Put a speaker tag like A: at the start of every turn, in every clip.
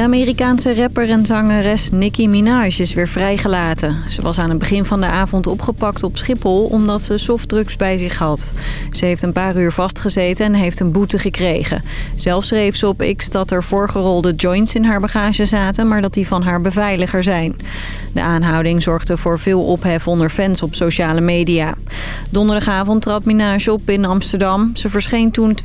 A: De Amerikaanse rapper en zangeres Nicki Minaj is weer vrijgelaten. Ze was aan het begin van de avond opgepakt op Schiphol omdat ze softdrugs bij zich had. Ze heeft een paar uur vastgezeten en heeft een boete gekregen. Zelf schreef ze op X dat er voorgerolde joints in haar bagage zaten... maar dat die van haar beveiliger zijn. De aanhouding zorgde voor veel ophef onder fans op sociale media. Donderdagavond trad Minaj op in Amsterdam. Ze verscheen toen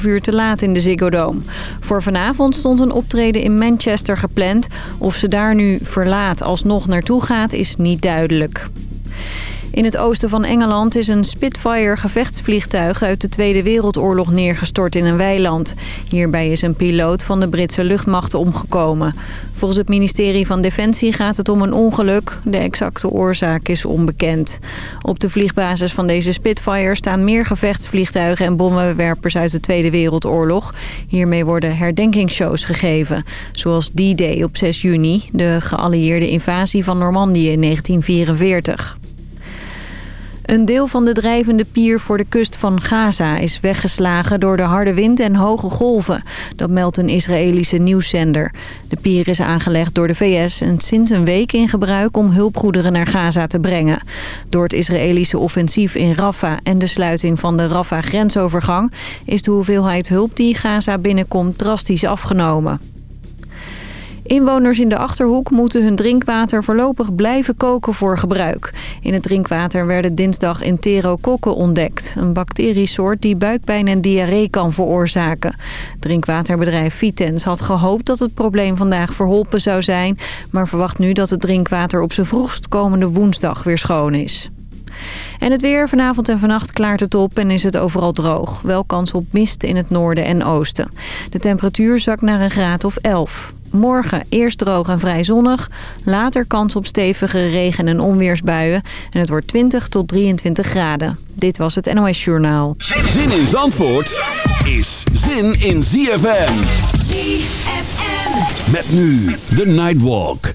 A: 2,5 uur te laat in de Ziggo Dome. Voor vanavond stond een optreden in Manchester gepland. Of ze daar nu verlaat alsnog naartoe gaat is niet duidelijk. In het oosten van Engeland is een Spitfire gevechtsvliegtuig uit de Tweede Wereldoorlog neergestort in een weiland. Hierbij is een piloot van de Britse luchtmacht omgekomen. Volgens het ministerie van Defensie gaat het om een ongeluk. De exacte oorzaak is onbekend. Op de vliegbasis van deze Spitfire staan meer gevechtsvliegtuigen en bommenwerpers uit de Tweede Wereldoorlog. Hiermee worden herdenkingsshows gegeven. Zoals D-Day op 6 juni, de geallieerde invasie van Normandië in 1944. Een deel van de drijvende pier voor de kust van Gaza is weggeslagen door de harde wind en hoge golven. Dat meldt een Israëlische nieuwszender. De pier is aangelegd door de VS en sinds een week in gebruik om hulpgoederen naar Gaza te brengen. Door het Israëlische offensief in Rafah en de sluiting van de Rafah-grensovergang is de hoeveelheid hulp die Gaza binnenkomt drastisch afgenomen. Inwoners in de Achterhoek moeten hun drinkwater voorlopig blijven koken voor gebruik. In het drinkwater werden dinsdag enterokokken ontdekt. Een bacteriesoort die buikpijn en diarree kan veroorzaken. Drinkwaterbedrijf Vitens had gehoopt dat het probleem vandaag verholpen zou zijn... maar verwacht nu dat het drinkwater op zijn vroegst komende woensdag weer schoon is. En het weer. Vanavond en vannacht klaart het op en is het overal droog. Wel kans op mist in het noorden en oosten. De temperatuur zakt naar een graad of 11. Morgen eerst droog en vrij zonnig. Later kans op stevige regen- en onweersbuien. En het wordt 20 tot 23 graden. Dit was het NOS Journaal.
B: Zin in Zandvoort is zin in ZFM. ZFM. Met nu de Nightwalk.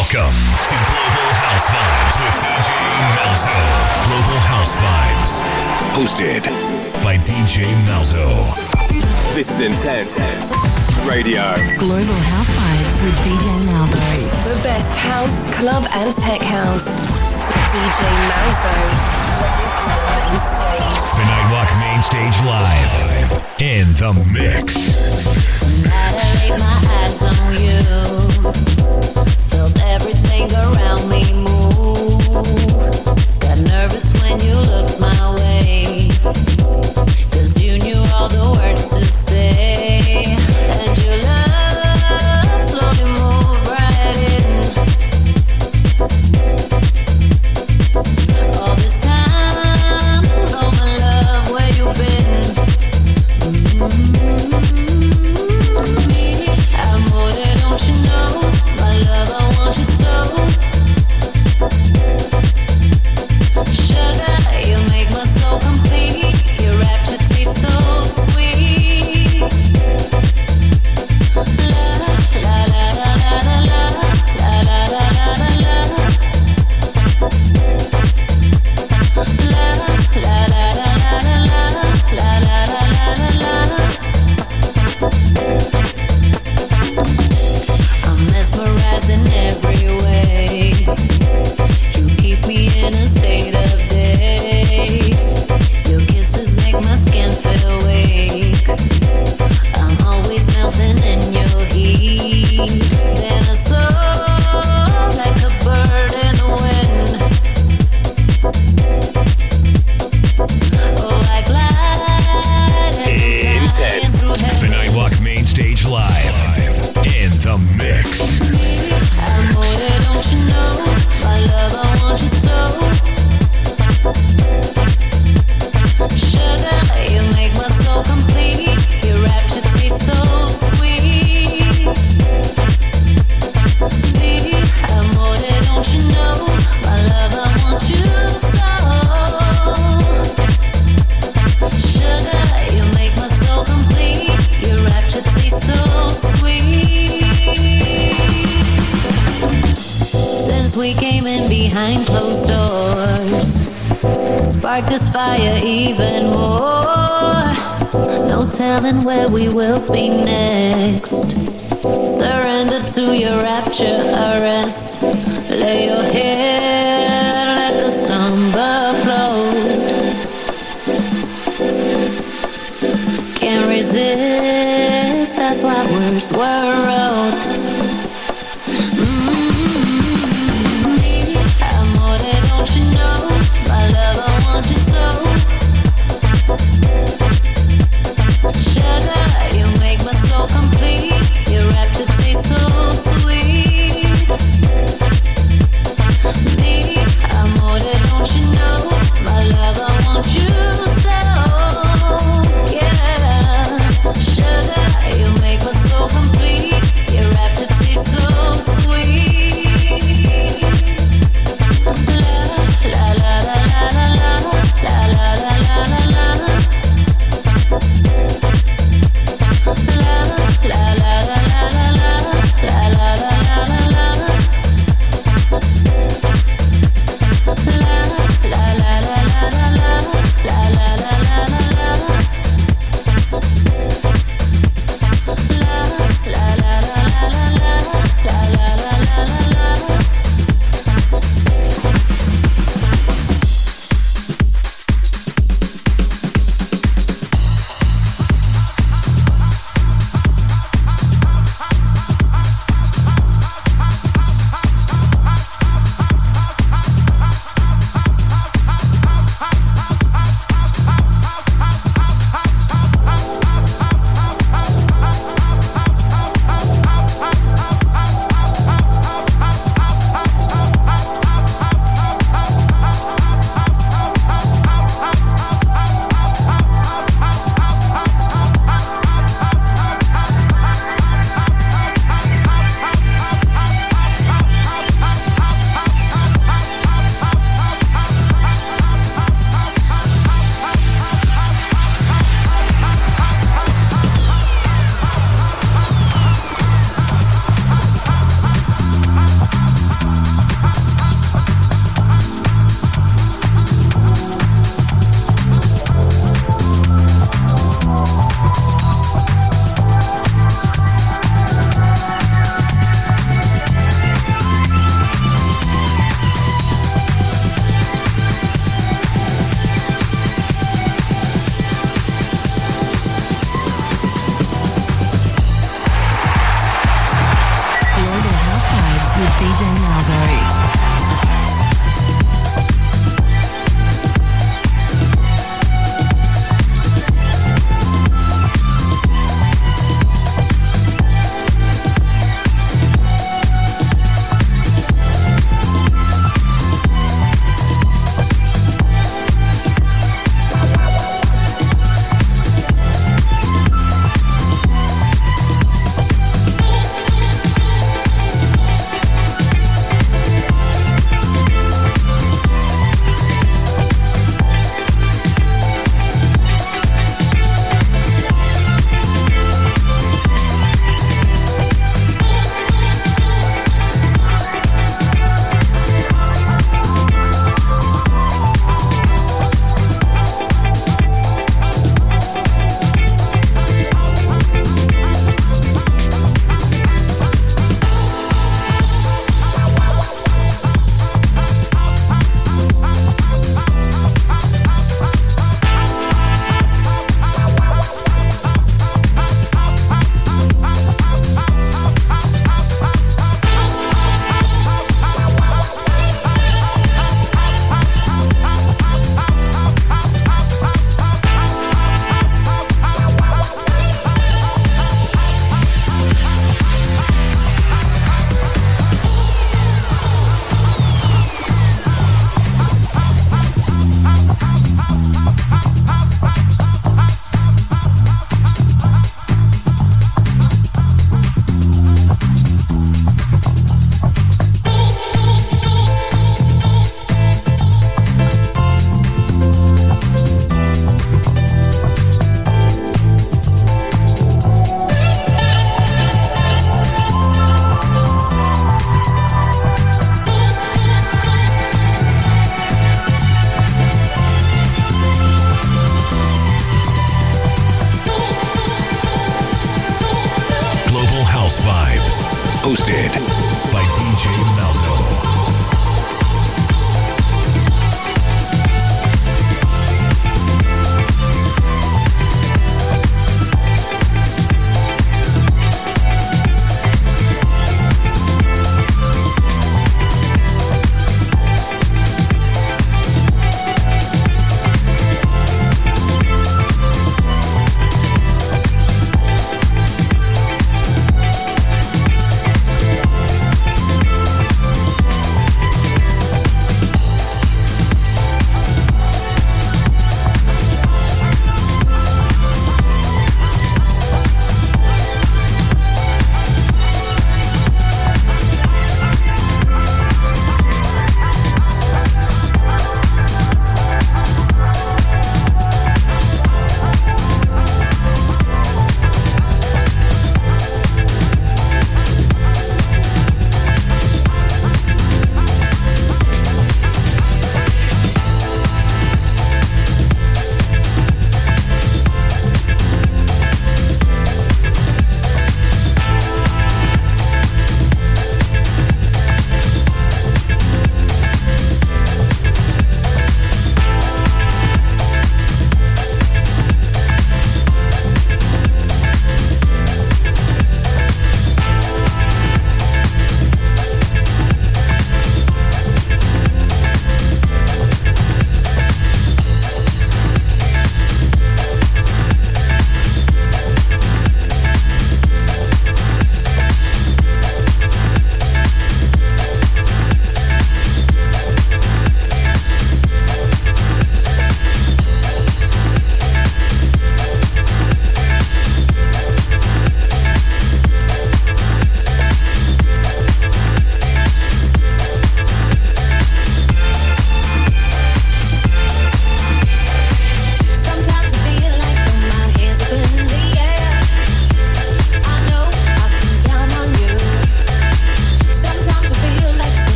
C: Welcome to Global House Vibes with DJ Malzo. Global House Vibes. Hosted by DJ Malzo.
D: This is Intense Radio.
E: Global House Vibes with DJ Malzo.
F: The best house, club, and tech house. DJ Malzo.
C: The Nightwalk Main Stage Live. In the mix.
G: I my eyes on you nervous when you look my way. Cause you knew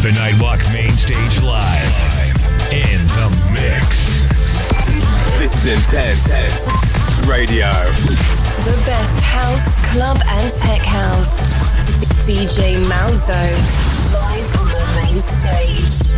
G: The
C: Nightwalk Main Stage Live. In the mix.
D: This is Intense Radio.
F: The best house, club, and tech house. DJ Malzo. Live on the main
H: stage.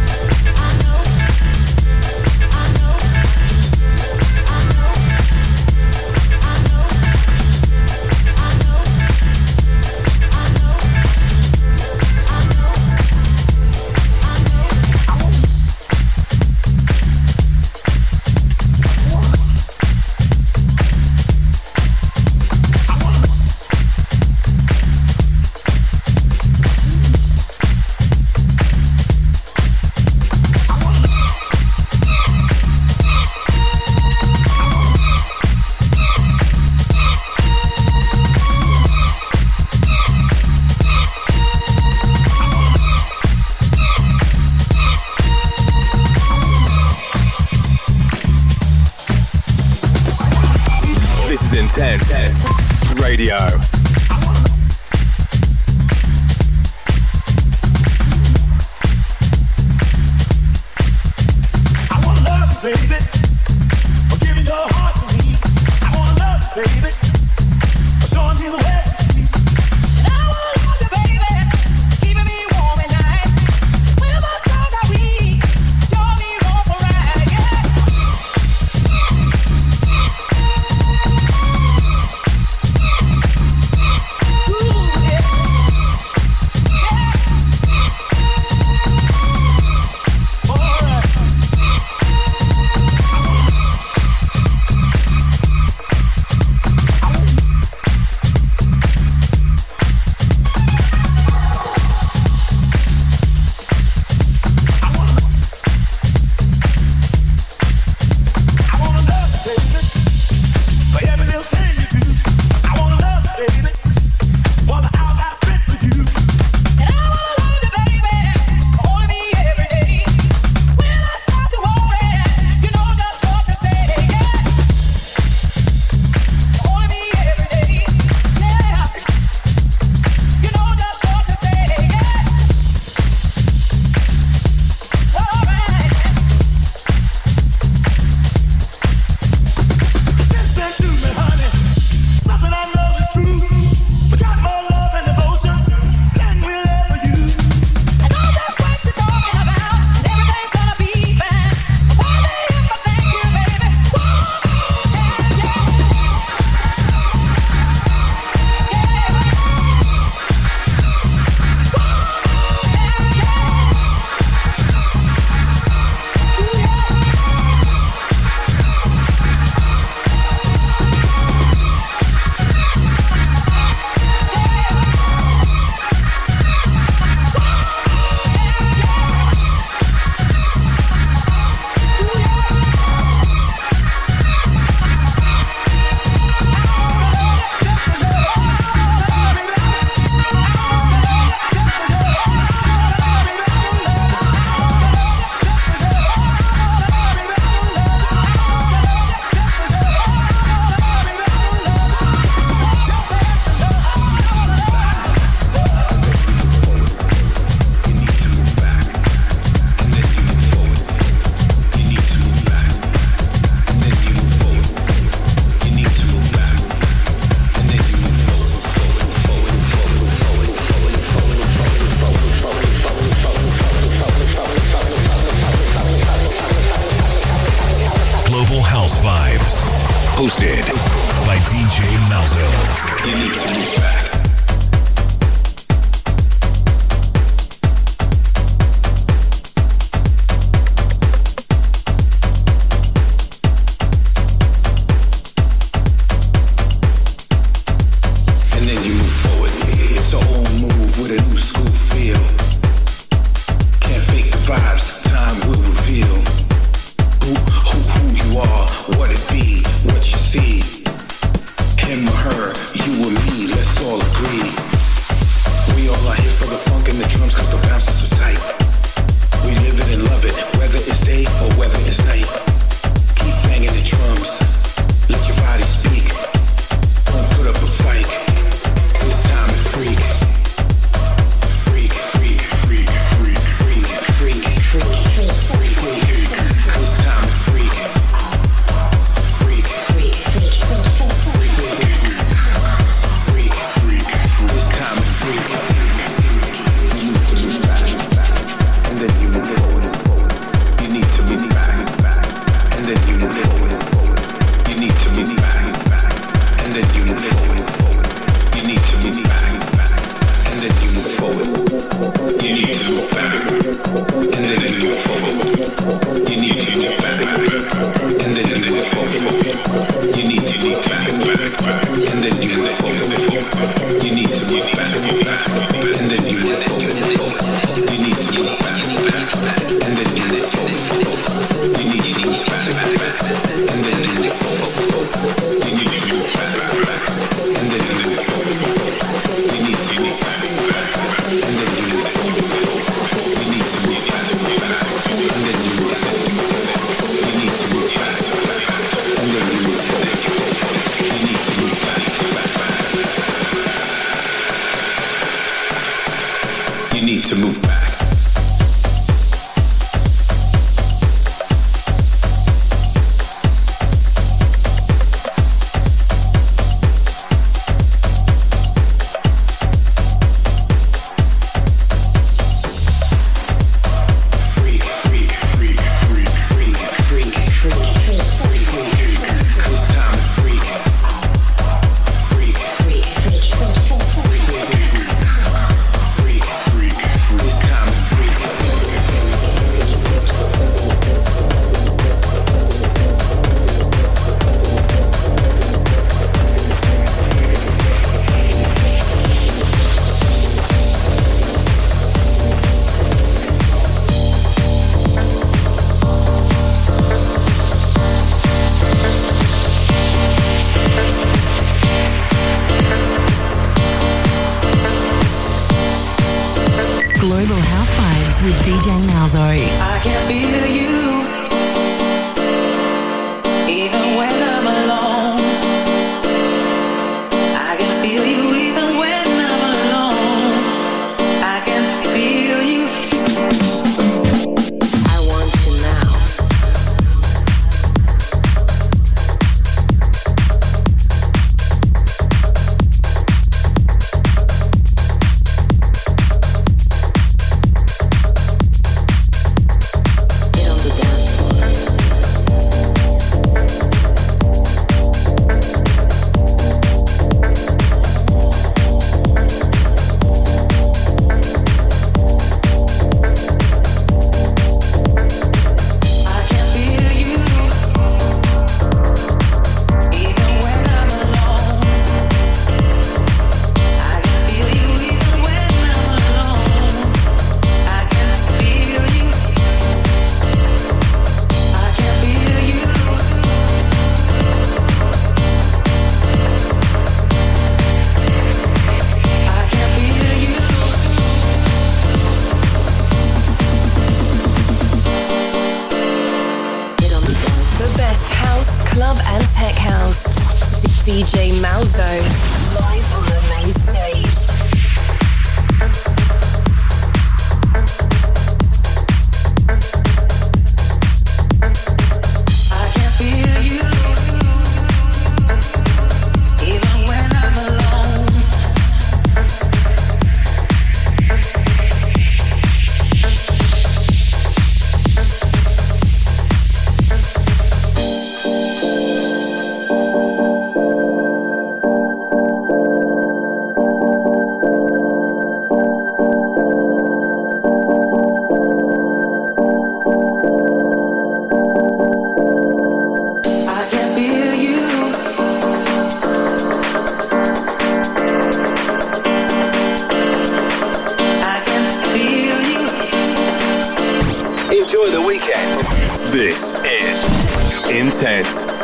D: content.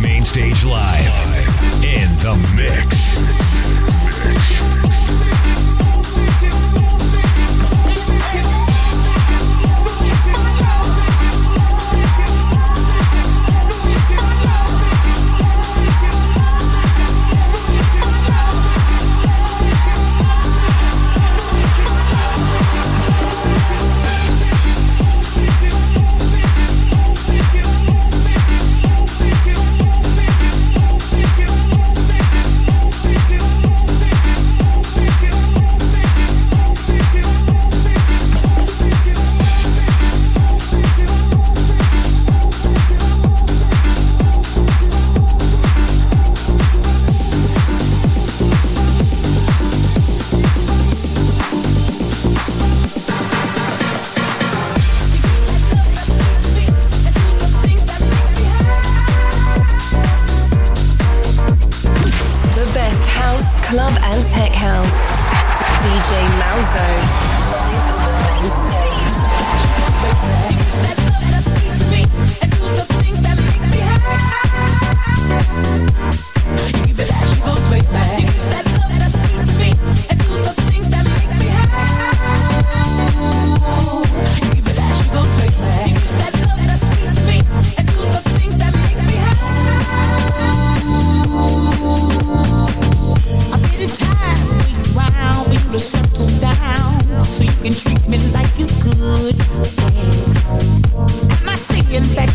D: Mainstage Live
G: in the mix.
I: mix.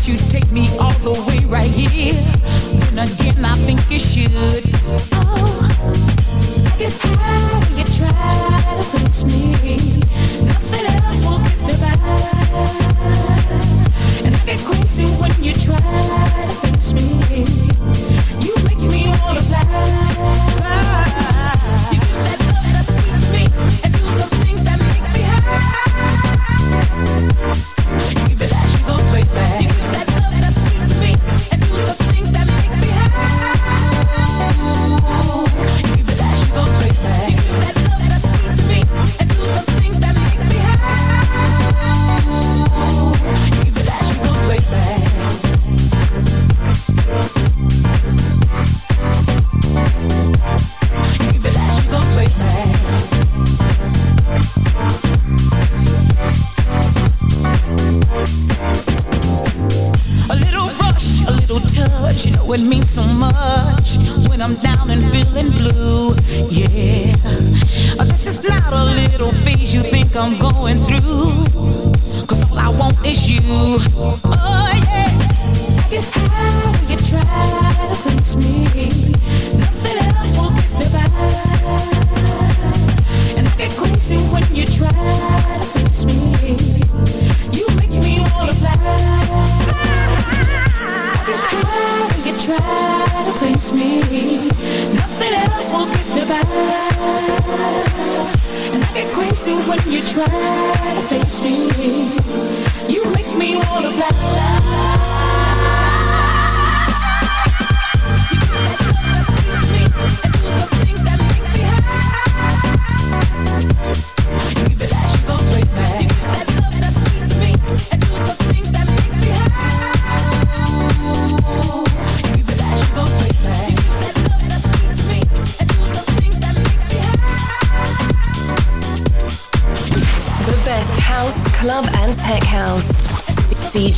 I: But you take me all the way right here. Then again, I think you should. Oh, I guess how you try to fix me. Nothing else will fix me by. And I get crazy when you try to fix me. You make me
J: all
K: alive.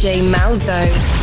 G: DJ Malzo.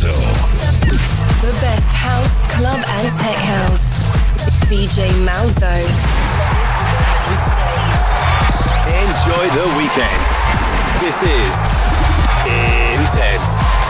L: Salto. The
H: best house, club, and tech house. DJ Malzo.
D: Enjoy the weekend. This is Intense.